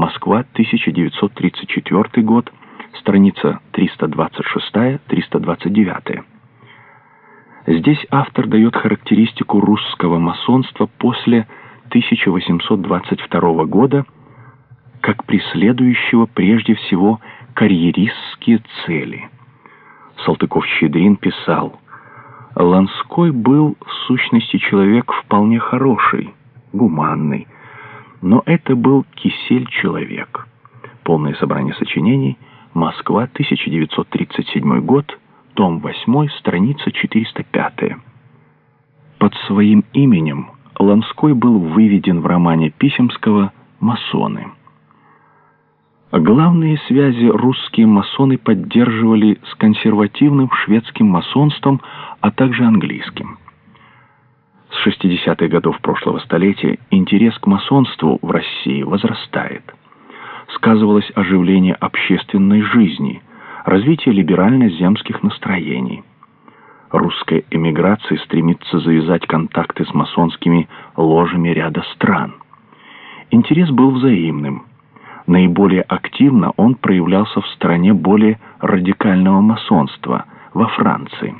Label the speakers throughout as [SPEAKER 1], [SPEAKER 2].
[SPEAKER 1] Москва, 1934 год, страница 326-329. Здесь автор дает характеристику русского масонства после 1822 года как преследующего прежде всего карьеристские цели. Салтыков-Щедрин писал, «Ланской был в сущности человек вполне хороший, гуманный, но это был кисель-человек». Полное собрание сочинений, Москва, 1937 год, том 8, страница 405. Под своим именем Ланской был выведен в романе Писемского «Масоны». Главные связи русские масоны поддерживали с консервативным шведским масонством, а также английским. С 60-х годов прошлого столетия интерес к масонству в России возрастает. Сказывалось оживление общественной жизни, развитие либерально-земских настроений. Русская эмиграция стремится завязать контакты с масонскими ложами ряда стран. Интерес был взаимным – Наиболее активно он проявлялся в стране более радикального масонства, во Франции.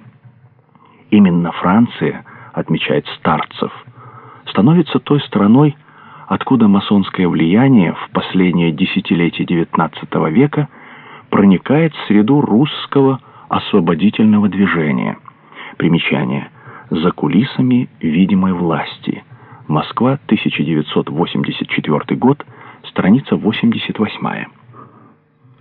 [SPEAKER 1] Именно Франция, отмечает Старцев, становится той страной, откуда масонское влияние в последнее десятилетие XIX века проникает в среду русского освободительного движения. Примечание. За кулисами видимой власти. Москва, 1984 год, страница 88.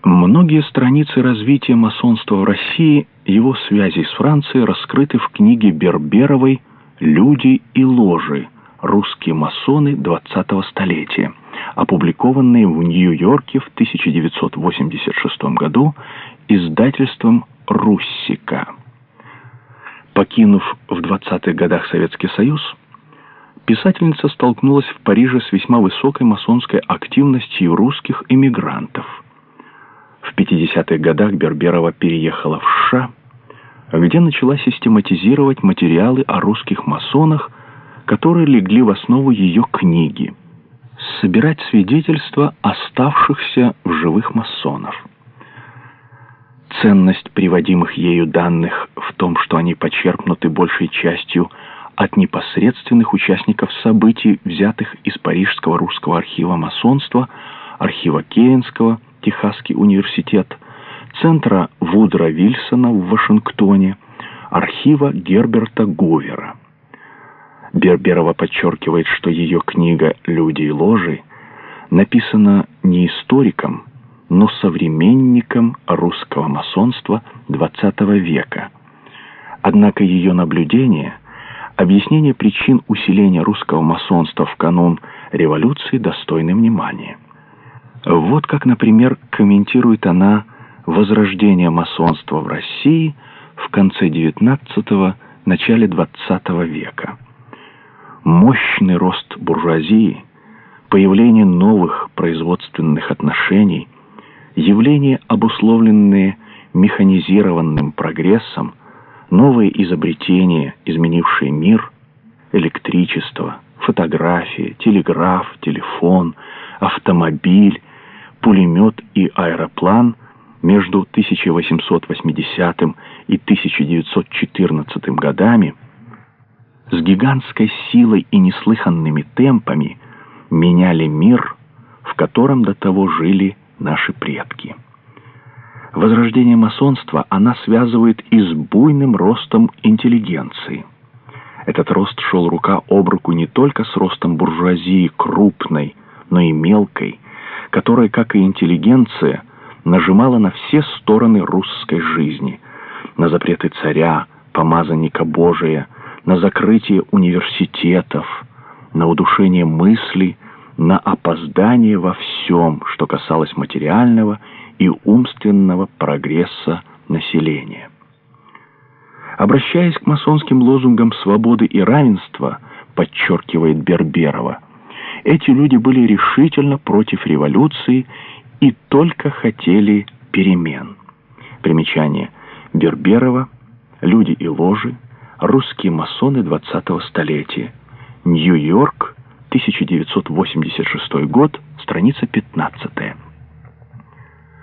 [SPEAKER 1] Многие страницы развития масонства в России, его связи с Францией раскрыты в книге Берберовой «Люди и ложи. Русские масоны XX столетия», опубликованные в Нью-Йорке в 1986 году издательством «Руссика». Покинув в 20-х годах Советский Союз, писательница столкнулась в Париже с весьма высокой масонской активностью русских эмигрантов. В 50-х годах Берберова переехала в США, где начала систематизировать материалы о русских масонах, которые легли в основу ее книги, собирать свидетельства оставшихся в живых масонов. Ценность приводимых ею данных в том, что они почерпнуты большей частью от непосредственных участников событий, взятых из Парижского русского архива масонства, архива Кейнского, Техасский университет, центра Вудра Вильсона в Вашингтоне, архива Герберта Говера. Берберова подчеркивает, что ее книга «Люди и ложи» написана не историком, но современником русского масонства XX века. Однако ее наблюдения – Объяснение причин усиления русского масонства в канун революции достойны внимания. Вот как, например, комментирует она возрождение масонства в России в конце XIX – начале XX века. Мощный рост буржуазии, появление новых производственных отношений, явления, обусловленные механизированным прогрессом, Новые изобретения, изменившие мир, электричество, фотография, телеграф, телефон, автомобиль, пулемет и аэроплан между 1880 и 1914 годами с гигантской силой и неслыханными темпами меняли мир, в котором до того жили наши предки. Возрождение масонства она связывает и с буйным ростом интеллигенции. Этот рост шел рука об руку не только с ростом буржуазии крупной, но и мелкой, которая, как и интеллигенция, нажимала на все стороны русской жизни, на запреты царя, помазанника Божия, на закрытие университетов, на удушение мыслей, на опоздание во всем, что касалось материального и умственного прогресса населения. Обращаясь к масонским лозунгам свободы и равенства, подчеркивает Берберова, эти люди были решительно против революции и только хотели перемен. Примечание. Берберова, «Люди и ложи», «Русские масоны 20-го столетия», Нью-Йорк, 1986 год, страница 15.